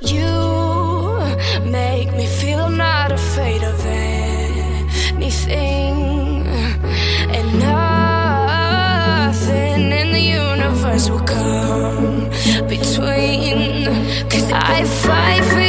You make me feel I'm not afraid of anything, and nothing in the universe will come between. Cause I fight for.